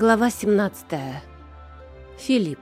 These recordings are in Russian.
Глава 17. Филипп.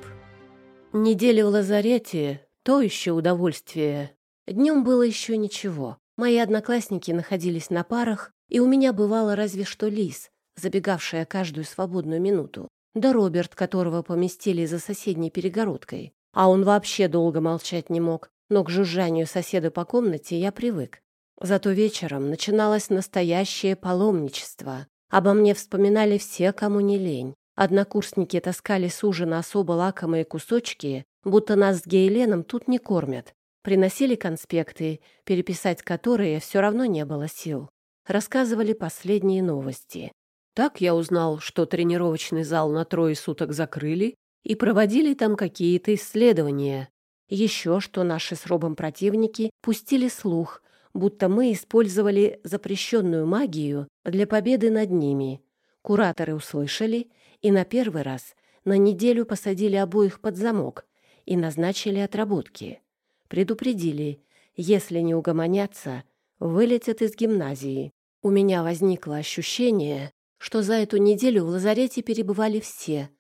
Неделя в лазарете — то еще удовольствие. Днем было еще ничего. Мои одноклассники находились на парах, и у меня бывало разве что Лис, забегавшая каждую свободную минуту, да Роберт, которого поместили за соседней перегородкой. А он вообще долго молчать не мог, но к жужжанию соседа по комнате я привык. Зато вечером начиналось настоящее паломничество. Обо мне вспоминали все, кому не лень. Однокурсники таскали с ужина особо лакомые кусочки, будто нас с Гейленом тут не кормят. Приносили конспекты, переписать которые все равно не было сил. Рассказывали последние новости. Так я узнал, что тренировочный зал на трое суток закрыли и проводили там какие-то исследования. Еще что наши с Робом противники пустили слух, будто мы использовали запрещенную магию для победы над ними. Кураторы услышали и на первый раз на неделю посадили обоих под замок и назначили отработки. Предупредили, если не угомонятся, вылетят из гимназии. У меня возникло ощущение, что за эту неделю в лазарете перебывали все.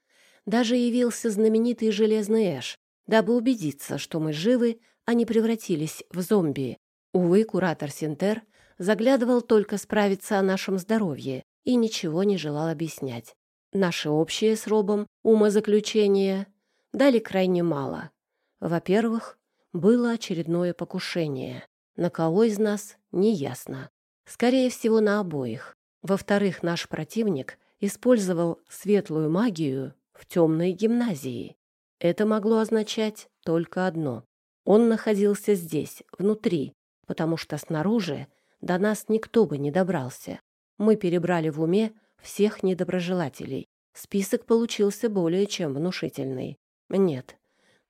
Даже явился знаменитый Железный Эш, дабы убедиться, что мы живы, а не превратились в зомби. Увы, куратор Синтер заглядывал только справиться о нашем здоровье и ничего не желал объяснять. Наши общие с Робом умозаключения дали крайне мало. Во-первых, было очередное покушение. На кого из нас — неясно. Скорее всего, на обоих. Во-вторых, наш противник использовал светлую магию в темной гимназии. Это могло означать только одно. Он находился здесь, внутри, потому что снаружи до нас никто бы не добрался. Мы перебрали в уме всех недоброжелателей. Список получился более чем внушительный. Нет,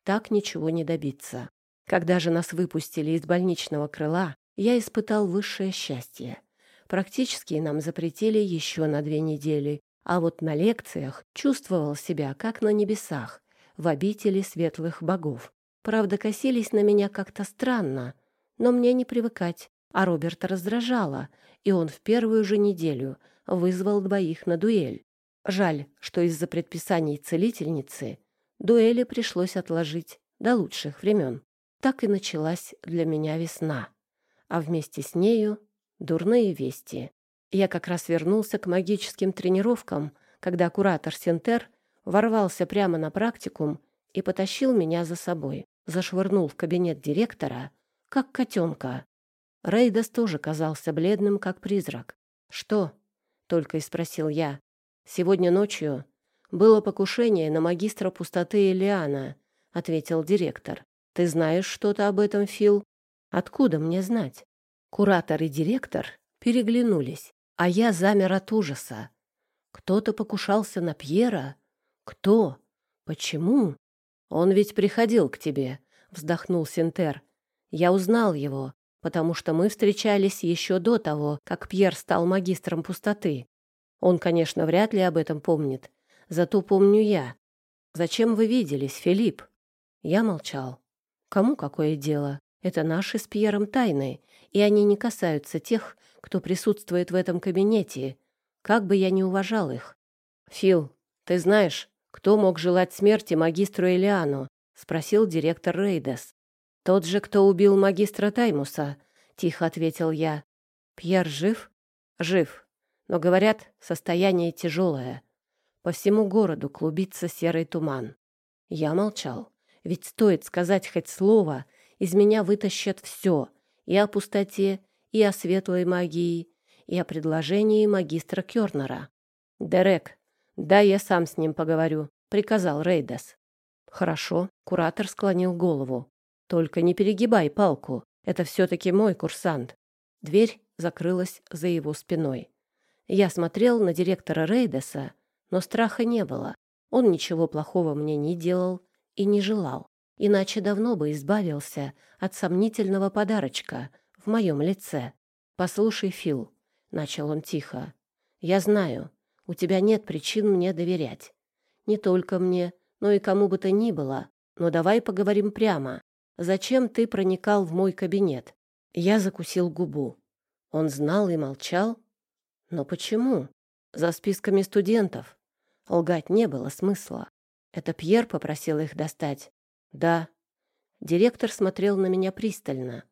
так ничего не добиться. Когда же нас выпустили из больничного крыла, я испытал высшее счастье. Практически нам запретили еще на две недели, а вот на лекциях чувствовал себя как на небесах, в обители светлых богов. Правда, косились на меня как-то странно — но мне не привыкать, а Роберта раздражало, и он в первую же неделю вызвал двоих на дуэль. Жаль, что из-за предписаний целительницы дуэли пришлось отложить до лучших времен. Так и началась для меня весна, а вместе с нею дурные вести. Я как раз вернулся к магическим тренировкам, когда куратор Сентер ворвался прямо на практикум и потащил меня за собой, зашвырнул в кабинет директора как котенка. Рейдас тоже казался бледным, как призрак. «Что?» — только и спросил я. «Сегодня ночью было покушение на магистра пустоты Элиана», — ответил директор. «Ты знаешь что-то об этом, Фил?» «Откуда мне знать?» Куратор и директор переглянулись, а я замер от ужаса. Кто-то покушался на Пьера? Кто? Почему? Он ведь приходил к тебе, вздохнул Синтер. Я узнал его, потому что мы встречались еще до того, как Пьер стал магистром пустоты. Он, конечно, вряд ли об этом помнит, зато помню я. Зачем вы виделись, Филипп? Я молчал. Кому какое дело? Это наши с Пьером тайны, и они не касаются тех, кто присутствует в этом кабинете, как бы я ни уважал их. Фил, ты знаешь, кто мог желать смерти магистру Элиану? спросил директор Рейдес. «Тот же, кто убил магистра Таймуса», — тихо ответил я. «Пьер жив?» «Жив. Но, говорят, состояние тяжелое. По всему городу клубится серый туман». Я молчал. Ведь стоит сказать хоть слово, из меня вытащат все. И о пустоте, и о светлой магии, и о предложении магистра Кёрнера. «Дерек, да я сам с ним поговорю», — приказал Рейдес. «Хорошо», — куратор склонил голову. Только не перегибай палку. Это все-таки мой курсант. Дверь закрылась за его спиной. Я смотрел на директора Рейдеса, но страха не было. Он ничего плохого мне не делал и не желал. Иначе давно бы избавился от сомнительного подарочка в моем лице. «Послушай, Фил», — начал он тихо, — «я знаю, у тебя нет причин мне доверять. Не только мне, но и кому бы то ни было. Но давай поговорим прямо. Зачем ты проникал в мой кабинет? Я закусил губу. Он знал и молчал? Но почему? За списками студентов. Лгать не было смысла. Это Пьер попросил их достать? Да. Директор смотрел на меня пристально.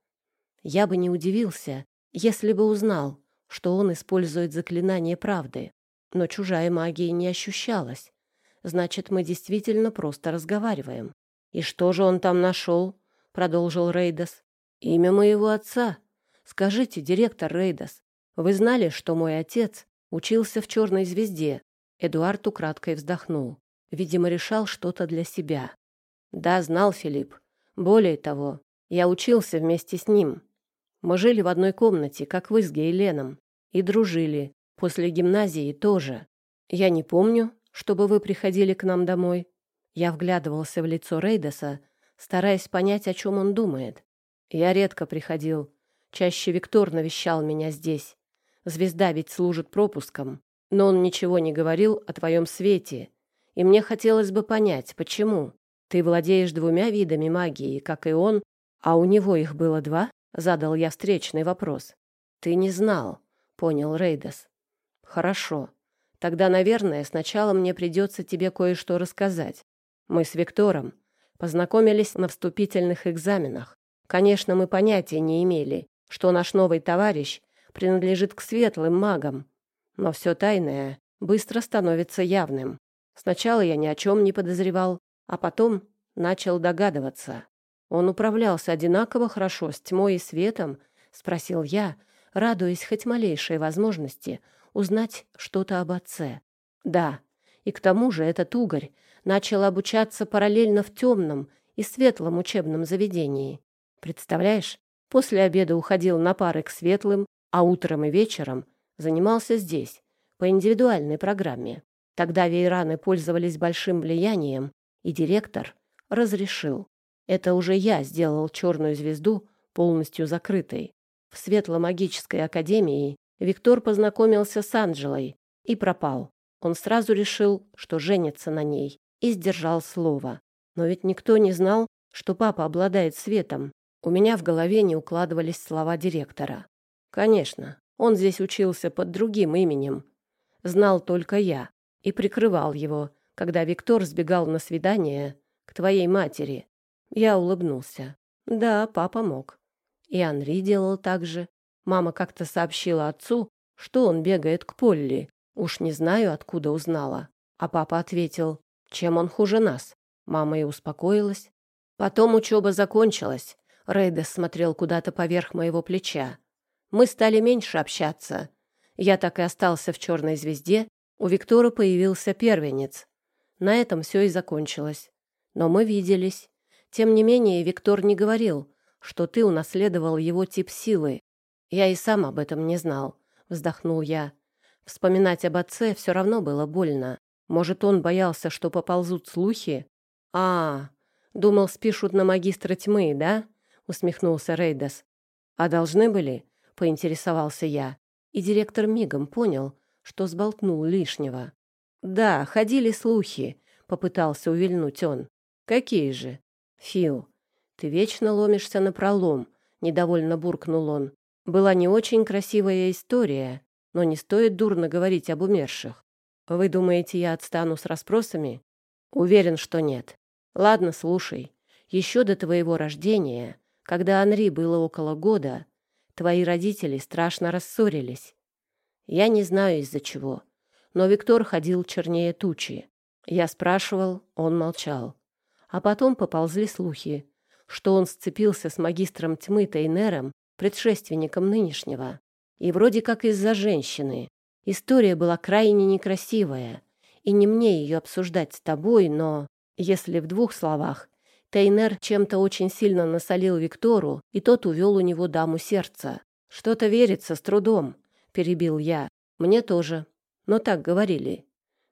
Я бы не удивился, если бы узнал, что он использует заклинание правды. Но чужая магия не ощущалась. Значит, мы действительно просто разговариваем. «И что же он там нашел?» — продолжил Рейдас. «Имя моего отца. Скажите, директор Рейдас, вы знали, что мой отец учился в «Черной звезде»?» Эдуард украдкой вздохнул. Видимо, решал что-то для себя. «Да, знал Филипп. Более того, я учился вместе с ним. Мы жили в одной комнате, как вы с Гейленом, и дружили. После гимназии тоже. Я не помню, чтобы вы приходили к нам домой. Я вглядывался в лицо Рейдеса, стараясь понять, о чем он думает. Я редко приходил. Чаще Виктор навещал меня здесь. Звезда ведь служит пропуском. Но он ничего не говорил о твоем свете. И мне хотелось бы понять, почему. Ты владеешь двумя видами магии, как и он, а у него их было два? Задал я встречный вопрос. Ты не знал, понял Рейдес. Хорошо. Тогда, наверное, сначала мне придется тебе кое-что рассказать. Мы с Виктором познакомились на вступительных экзаменах. Конечно, мы понятия не имели, что наш новый товарищ принадлежит к светлым магам. Но все тайное быстро становится явным. Сначала я ни о чем не подозревал, а потом начал догадываться. Он управлялся одинаково хорошо с тьмой и светом, спросил я, радуясь хоть малейшей возможности узнать что-то об отце. Да, и к тому же этот угорь начал обучаться параллельно в темном и светлом учебном заведении. Представляешь, после обеда уходил на пары к светлым, а утром и вечером занимался здесь, по индивидуальной программе. Тогда вейраны пользовались большим влиянием, и директор разрешил. Это уже я сделал черную звезду полностью закрытой. В Светло-магической академии Виктор познакомился с Анжелой и пропал. Он сразу решил, что женится на ней и сдержал слово. Но ведь никто не знал, что папа обладает светом. У меня в голове не укладывались слова директора. Конечно, он здесь учился под другим именем. Знал только я и прикрывал его, когда Виктор сбегал на свидание к твоей матери. Я улыбнулся. Да, папа мог. И Анри делал так же. Мама как-то сообщила отцу, что он бегает к Полли. Уж не знаю, откуда узнала. А папа ответил, чем он хуже нас? Мама и успокоилась. Потом учеба закончилась. Рейдес смотрел куда-то поверх моего плеча. Мы стали меньше общаться. Я так и остался в «Черной звезде». У Виктора появился первенец. На этом все и закончилось. Но мы виделись. Тем не менее, Виктор не говорил, что ты унаследовал его тип силы. Я и сам об этом не знал, вздохнул я. Вспоминать об отце все равно было больно. Может, он боялся, что поползут слухи? А, думал, спишут на магистра тьмы, да? усмехнулся Рейдас. А должны были? поинтересовался я. И директор мигом понял, что сболтнул лишнего. Да, ходили слухи, попытался увильнуть он. Какие же? Фил, ты вечно ломишься на пролом, недовольно буркнул он. Была не очень красивая история, но не стоит дурно говорить об умерших. Вы думаете, я отстану с расспросами? Уверен, что нет. Ладно, слушай. Еще до твоего рождения, когда Анри было около года, твои родители страшно рассорились. Я не знаю из-за чего, но Виктор ходил чернее тучи. Я спрашивал, он молчал. А потом поползли слухи, что он сцепился с магистром тьмы Тейнером, предшественником нынешнего. И вроде как из-за женщины. История была крайне некрасивая, и не мне ее обсуждать с тобой, но, если в двух словах, Тейнер чем-то очень сильно насолил Виктору, и тот увел у него даму сердца. «Что-то верится с трудом», — перебил я. «Мне тоже. Но так говорили.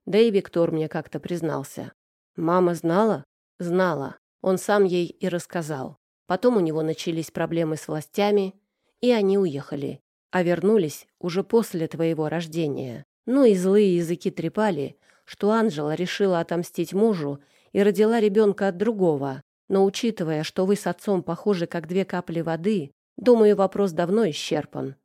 Да и Виктор мне как-то признался. Мама знала? Знала. Он сам ей и рассказал. Потом у него начались проблемы с властями, и они уехали а вернулись уже после твоего рождения. Ну и злые языки трепали, что Анжела решила отомстить мужу и родила ребенка от другого. Но учитывая, что вы с отцом похожи как две капли воды, думаю, вопрос давно исчерпан.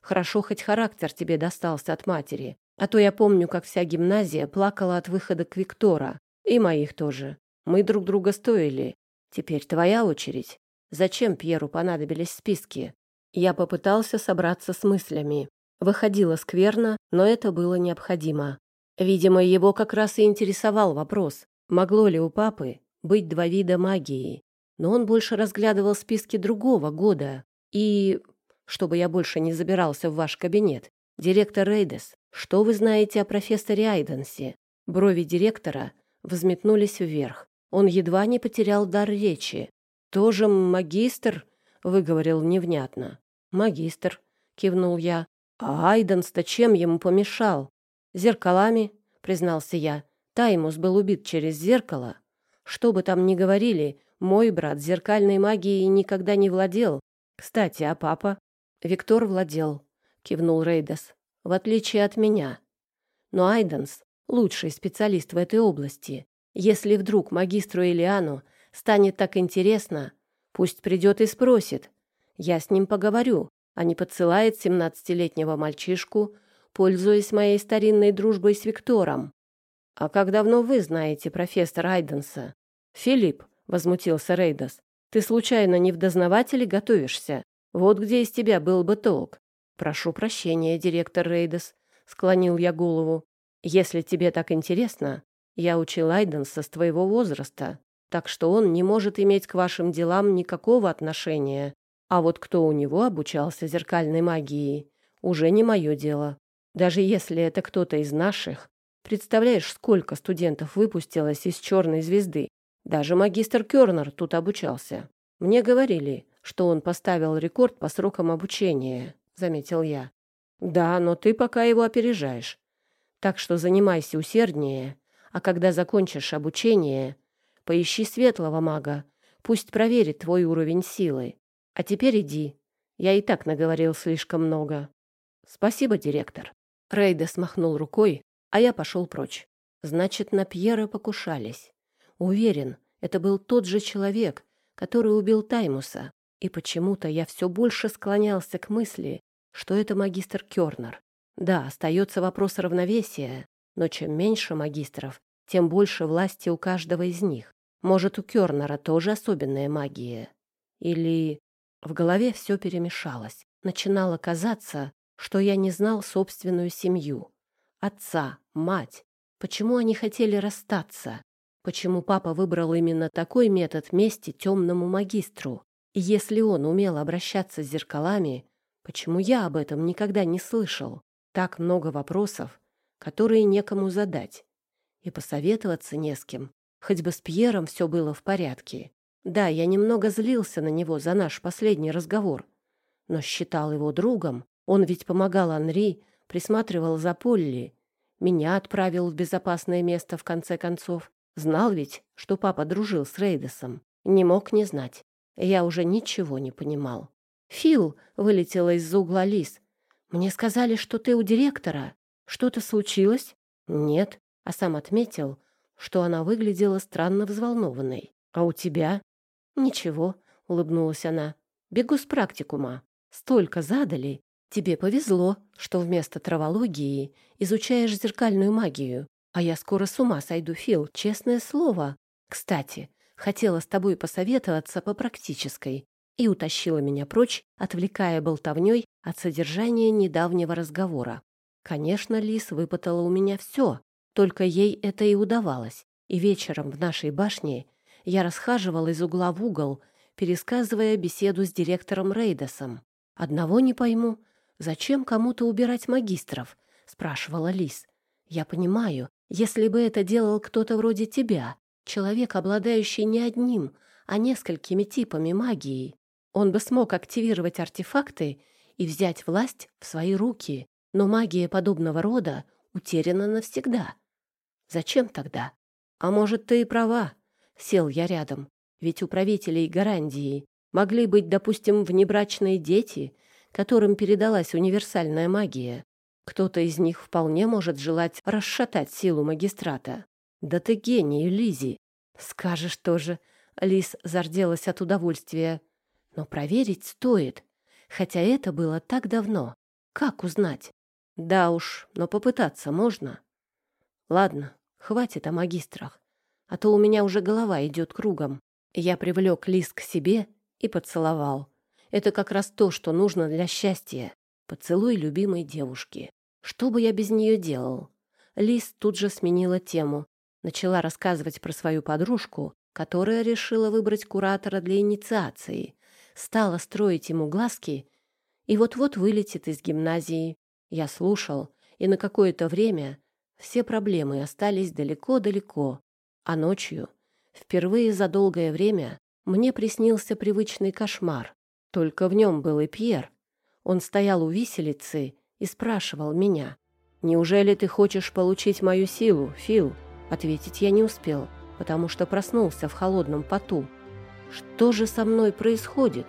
Хорошо, хоть характер тебе достался от матери. А то я помню, как вся гимназия плакала от выхода к Виктора. И моих тоже. Мы друг друга стоили. Теперь твоя очередь. Зачем Пьеру понадобились списки? Я попытался собраться с мыслями. Выходило скверно, но это было необходимо. Видимо, его как раз и интересовал вопрос, могло ли у папы быть два вида магии. Но он больше разглядывал списки другого года. И, чтобы я больше не забирался в ваш кабинет, директор Рейдес, что вы знаете о профессоре Айденсе? Брови директора взметнулись вверх. Он едва не потерял дар речи. «Тоже магистр?» — выговорил невнятно. «Магистр», — кивнул я. «А Айденс-то чем ему помешал?» «Зеркалами», — признался я. «Таймус был убит через зеркало. Что бы там ни говорили, мой брат зеркальной магией никогда не владел. Кстати, а папа?» «Виктор владел», — кивнул Рейдес. «В отличие от меня. Но Айденс — лучший специалист в этой области. Если вдруг магистру Элиану станет так интересно, пусть придет и спросит. Я с ним поговорю, а не подсылает семнадцатилетнего мальчишку, пользуясь моей старинной дружбой с Виктором. «А как давно вы знаете профессора Айденса?» «Филипп», — возмутился Рейдас, — «ты случайно не в дознавателе готовишься? Вот где из тебя был бы толк». «Прошу прощения, директор Рейдас», — склонил я голову. «Если тебе так интересно, я учил Айденса с твоего возраста, так что он не может иметь к вашим делам никакого отношения. А вот кто у него обучался зеркальной магии, уже не мое дело. Даже если это кто-то из наших. Представляешь, сколько студентов выпустилось из «Черной звезды». Даже магистр Кёрнер тут обучался. Мне говорили, что он поставил рекорд по срокам обучения, заметил я. Да, но ты пока его опережаешь. Так что занимайся усерднее а когда закончишь обучение, поищи светлого мага, пусть проверит твой уровень силы. А теперь иди. Я и так наговорил слишком много. Спасибо, директор. Рейда смахнул рукой, а я пошел прочь. Значит, на Пьера покушались. Уверен, это был тот же человек, который убил Таймуса. И почему-то я все больше склонялся к мысли, что это магистр Кёрнер. Да, остается вопрос равновесия, но чем меньше магистров, тем больше власти у каждого из них. Может, у Кёрнера тоже особенная магия? Или... В голове все перемешалось. Начинало казаться, что я не знал собственную семью. Отца, мать. Почему они хотели расстаться? Почему папа выбрал именно такой метод мести темному магистру? И если он умел обращаться с зеркалами, почему я об этом никогда не слышал? Так много вопросов, которые некому задать и посоветоваться не с кем. Хоть бы с Пьером все было в порядке. Да, я немного злился на него за наш последний разговор, но считал его другом. Он ведь помогал Анри, присматривал за Полли, меня отправил в безопасное место в конце концов. Знал ведь, что папа дружил с Рейдесом. Не мог не знать. Я уже ничего не понимал. «Фил!» — вылетела из-за угла Лис. «Мне сказали, что ты у директора. Что-то случилось?» «Нет а сам отметил, что она выглядела странно взволнованной. «А у тебя?» «Ничего», — улыбнулась она. «Бегу с практикума. Столько задали. Тебе повезло, что вместо травологии изучаешь зеркальную магию. А я скоро с ума сойду, Фил, честное слово. Кстати, хотела с тобой посоветоваться по практической и утащила меня прочь, отвлекая болтовней от содержания недавнего разговора. Конечно, Лис выпытала у меня все, только ей это и удавалось. И вечером в нашей башне я расхаживал из угла в угол, пересказывая беседу с директором Рейдосом. «Одного не пойму. Зачем кому-то убирать магистров?» — спрашивала Лис. «Я понимаю, если бы это делал кто-то вроде тебя, человек, обладающий не одним, а несколькими типами магии, он бы смог активировать артефакты и взять власть в свои руки. Но магия подобного рода утеряна навсегда. Зачем тогда? А может, ты и права. Сел я рядом. Ведь у правителей Гарандии могли быть, допустим, внебрачные дети, которым передалась универсальная магия. Кто-то из них вполне может желать расшатать силу магистрата. Да ты гений, Лизи. Скажешь тоже. Лис зарделась от удовольствия. Но проверить стоит. Хотя это было так давно. Как узнать? Да уж, но попытаться можно. Ладно, хватит о магистрах, а то у меня уже голова идет кругом. Я привлек Лис к себе и поцеловал. Это как раз то, что нужно для счастья. Поцелуй любимой девушки. Что бы я без нее делал? Лис тут же сменила тему. Начала рассказывать про свою подружку, которая решила выбрать куратора для инициации. Стала строить ему глазки и вот-вот вылетит из гимназии. Я слушал, и на какое-то время все проблемы остались далеко-далеко. А ночью, впервые за долгое время, мне приснился привычный кошмар. Только в нем был и Пьер. Он стоял у виселицы и спрашивал меня, «Неужели ты хочешь получить мою силу, Фил?» Ответить я не успел, потому что проснулся в холодном поту. «Что же со мной происходит?»